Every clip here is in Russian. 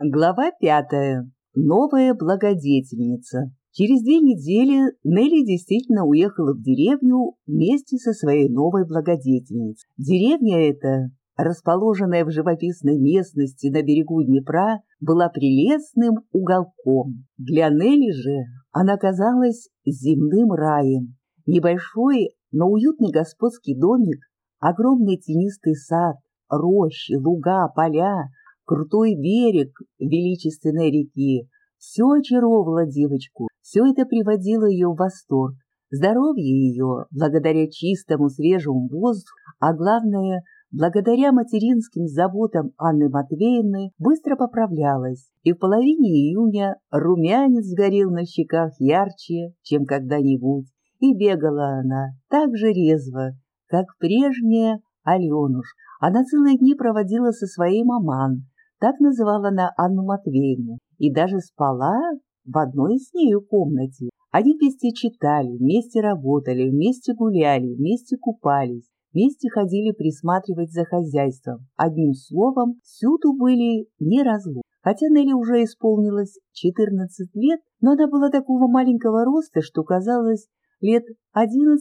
Глава пятая. Новая благодетельница. Через две недели Нелли действительно уехала в деревню вместе со своей новой благодетельницей. Деревня эта, расположенная в живописной местности на берегу Днепра, была прелестным уголком. Для Нелли же она казалась земным раем. Небольшой, но уютный господский домик, огромный тенистый сад, рощи, луга, поля, крутой берег величественной реки. Все очаровывало девочку, все это приводило ее в восторг. Здоровье ее, благодаря чистому свежему воздуху, а главное, благодаря материнским заботам Анны Матвеевны, быстро поправлялось, и в половине июня румянец сгорел на щеках ярче, чем когда-нибудь, и бегала она так же резво, как прежняя Аленуш. Она целые дни проводила со своей маман, так называла она Анну Матвеевну, и даже спала в одной с нею комнате. Они вместе читали, вместе работали, вместе гуляли, вместе купались, вместе ходили присматривать за хозяйством. Одним словом, всюду были не разлук. Хотя Нелли уже исполнилось 14 лет, но она была такого маленького роста, что казалось лет 11-12,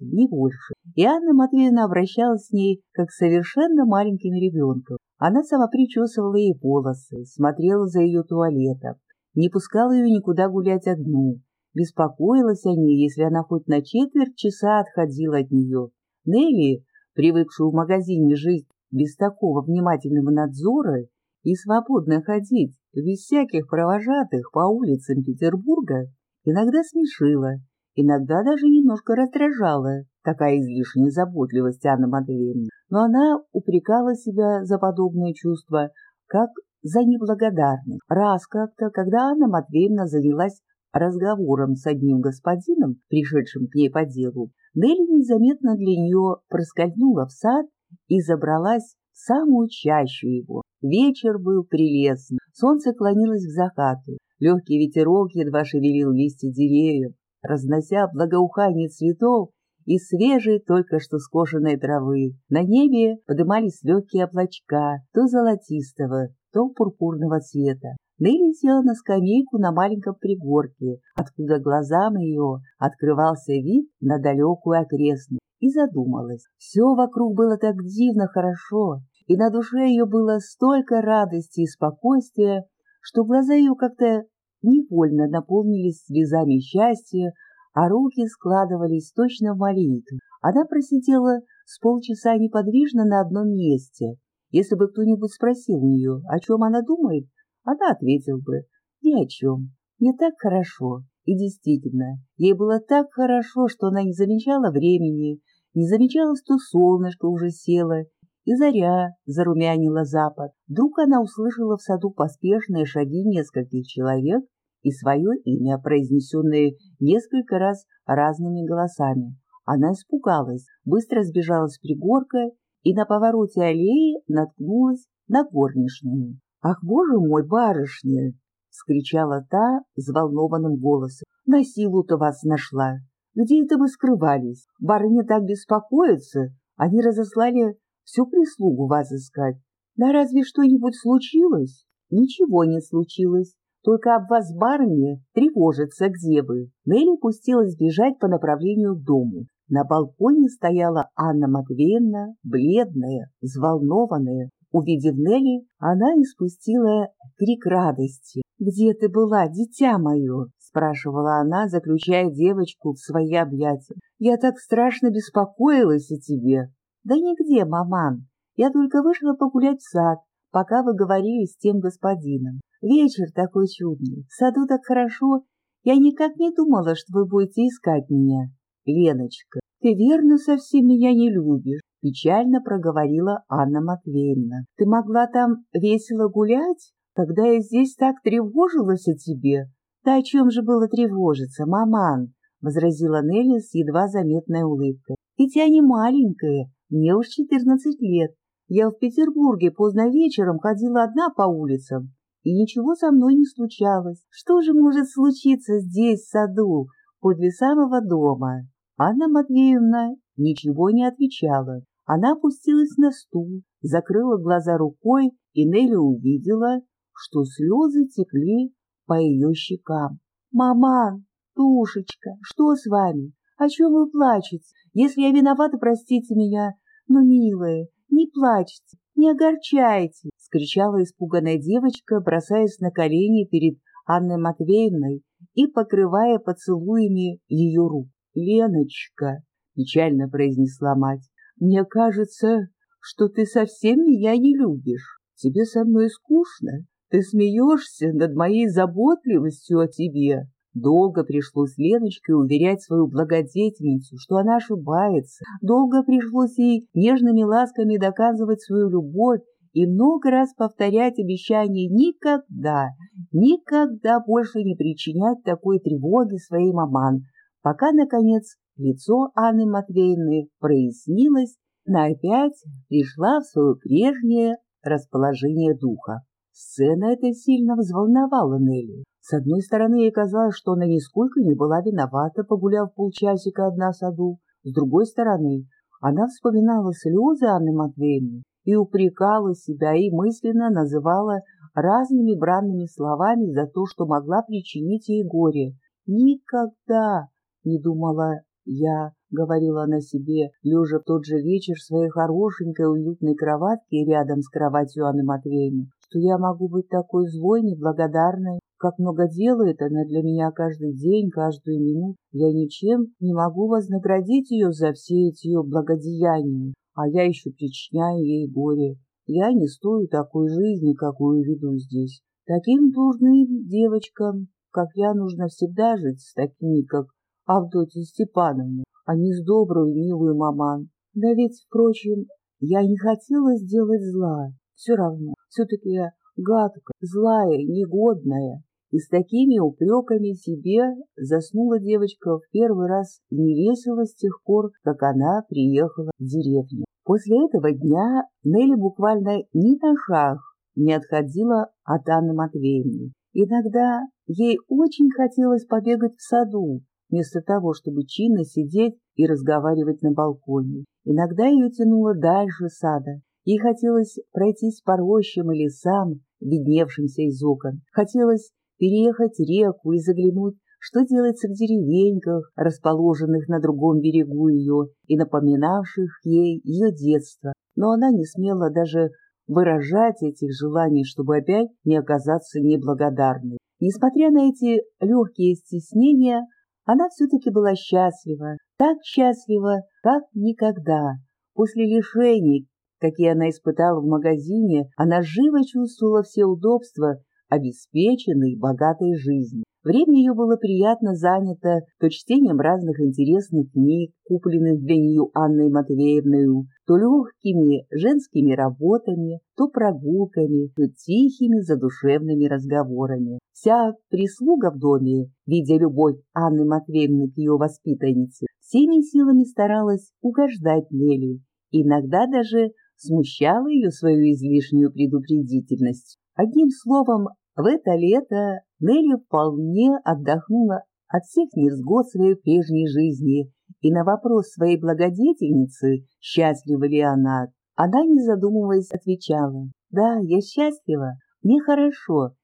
не больше. И Анна Матвеевна обращалась с ней как совершенно маленьким ребенком. Она сама причесывала ей волосы, смотрела за ее туалетом, не пускала ее никуда гулять одну, беспокоилась о ней, если она хоть на четверть часа отходила от нее. Нелли, привыкшую в магазине жить без такого внимательного надзора и свободно ходить без всяких провожатых по улицам Петербурга, иногда смешила, иногда даже немножко раздражала такая излишняя заботливость Анны Матвеевны но она упрекала себя за подобные чувства, как за неблагодарность. Раз как-то, когда Анна Матвеевна занялась разговором с одним господином, пришедшим к ней по делу, Нелли незаметно для нее проскользнула в сад и забралась в самую чащу его. Вечер был прелестный, солнце клонилось к закату, легкий ветерок едва шевелил листья деревьев, разнося благоухание цветов и свежей, только что скошенной травы. На небе подымались легкие облачка, то золотистого, то пурпурного цвета. Нелли села на скамейку на маленьком пригорке, откуда глазам ее открывался вид на далекую окрестность, и задумалась. Все вокруг было так дивно хорошо, и на душе ее было столько радости и спокойствия, что глаза ее как-то невольно наполнились слезами счастья, а руки складывались точно в молитву. Она просидела с полчаса неподвижно на одном месте. Если бы кто-нибудь спросил у нее, о чем она думает, она ответила бы «Ни о чем, мне так хорошо». И действительно, ей было так хорошо, что она не замечала времени, не замечала, что солнышко уже село, и заря зарумянила запад. Вдруг она услышала в саду поспешные шаги нескольких человек и свое имя, произнесенное несколько раз разными голосами. Она испугалась, быстро сбежала с пригорка и на повороте аллеи наткнулась на горничную. «Ах, боже мой, барышня!» — скричала та взволнованным голосом. «На силу-то вас нашла! Где это вы скрывались? Барыня так беспокоится, они разослали всю прислугу вас искать. Да разве что-нибудь случилось?» «Ничего не случилось. Только об вас, барыня, тревожится, где вы. Нелли пустилась бежать по направлению к дому. На балконе стояла Анна Матвеевна, бледная, взволнованная. Увидев Нелли, она испустила крик радости. «Где ты была, дитя мое?» — спрашивала она, заключая девочку в свои объятия. «Я так страшно беспокоилась о тебе». «Да нигде, маман. Я только вышла погулять в сад, пока вы говорили с тем господином. Вечер такой чудный, в саду так хорошо. Я никак не думала, что вы будете искать меня. Леночка, ты верно совсем меня не любишь, печально проговорила Анна Матвеевна. Ты могла там весело гулять, когда я здесь так тревожилась о тебе. Да о чем же было тревожиться, маман? возразила Нелли с едва заметной улыбкой. Ведь я не маленькая, мне уж четырнадцать лет. Я в Петербурге поздно вечером ходила одна по улицам и ничего со мной не случалось. Что же может случиться здесь, в саду, подле самого дома? Анна Матвеевна ничего не отвечала. Она опустилась на стул, закрыла глаза рукой, и Нелли увидела, что слезы текли по ее щекам. «Маман, душечка, что с вами? О чем вы плачете? Если я виновата, простите меня. Но, милая, не плачьте, не огорчайте!» — скричала испуганная девочка, бросаясь на колени перед Анной Матвеевной и покрывая поцелуями ее рук. «Леночка!» — печально произнесла мать. «Мне кажется, что ты совсем меня не любишь. Тебе со мной скучно. Ты смеешься над моей заботливостью о тебе. Долго пришлось Леночке уверять свою благодетельницу, что она ошибается. Долго пришлось ей нежными ласками доказывать свою любовь и много раз повторять обещание никогда, никогда больше не причинять такой тревоги своей маман, пока, наконец, лицо Анны Матвеевны прояснилось, она опять пришла в свое прежнее расположение духа. Сцена эта сильно взволновала Нелли. С одной стороны, ей казалось, что она нисколько не была виновата, погуляв полчасика одна в саду. С другой стороны, она вспоминала слезы Анны Матвеевны и упрекала себя, и мысленно называла разными бранными словами за то, что могла причинить ей горе. «Никогда!» — не думала я, — говорила она себе, лежа в тот же вечер в своей хорошенькой уютной кроватке рядом с кроватью Анны Матвеевны, что я могу быть такой злой, неблагодарной, как много делает она для меня каждый день, каждую минуту. Я ничем не могу вознаградить ее за все эти ее благодеяния, а я еще причиняю ей горе. Я не стою такой жизни, какую веду здесь. Таким дурным девочкам, как я, нужно всегда жить с такими, как Авдотья Степановна, а не с добрую, милую маман. Да ведь, впрочем, я не хотела сделать зла. Все равно, все-таки я гадка, злая, негодная. И с такими упреками себе заснула девочка в первый раз невесело с тех пор, как она приехала в деревню. После этого дня Нелли буквально ни на шаг не отходила от Анны Матвеевны. Иногда ей очень хотелось побегать в саду, вместо того, чтобы чинно сидеть и разговаривать на балконе. Иногда ее тянуло дальше сада. Ей хотелось пройтись по рощам и лесам, видневшимся из окон. Хотелось переехать реку и заглянуть, что делается в деревеньках, расположенных на другом берегу ее и напоминавших ей ее детство. Но она не смела даже выражать этих желаний, чтобы опять не оказаться неблагодарной. Несмотря на эти легкие стеснения, она все-таки была счастлива, так счастлива, как никогда. После лишений, какие она испытала в магазине, она живо чувствовала все удобства обеспеченной, богатой жизни. Время ее было приятно занято то чтением разных интересных книг, купленных для нее Анной Матвеевной, то легкими женскими работами, то прогулками, то тихими задушевными разговорами. Вся прислуга в доме, видя любовь Анны Матвеевны к ее воспитаннице, всеми силами старалась угождать Нелли, иногда даже смущала ее свою излишнюю предупредительность. Одним словом, в это лето Нелли вполне отдохнула от всех невзгод своей прежней жизни, и на вопрос своей благодетельницы, счастлива ли она, она, не задумываясь, отвечала, «Да, я счастлива, мне хорошо,